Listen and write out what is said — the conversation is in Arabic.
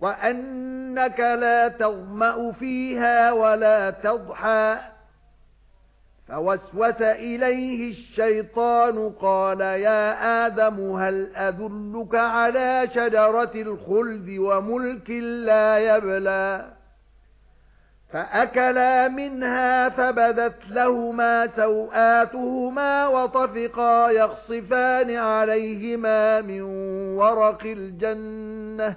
وَأَنَّكَ لَا تَظْمَأُ فِيهَا وَلَا تَضْحَى فوسوس إليه الشيطان قال يا آدم هل أدلك على شجرة الخلد وملك لا يبلى فأكلا منها فبدت لهما سوآتهما وطفقا يخصفان عليهما من ورق الجنة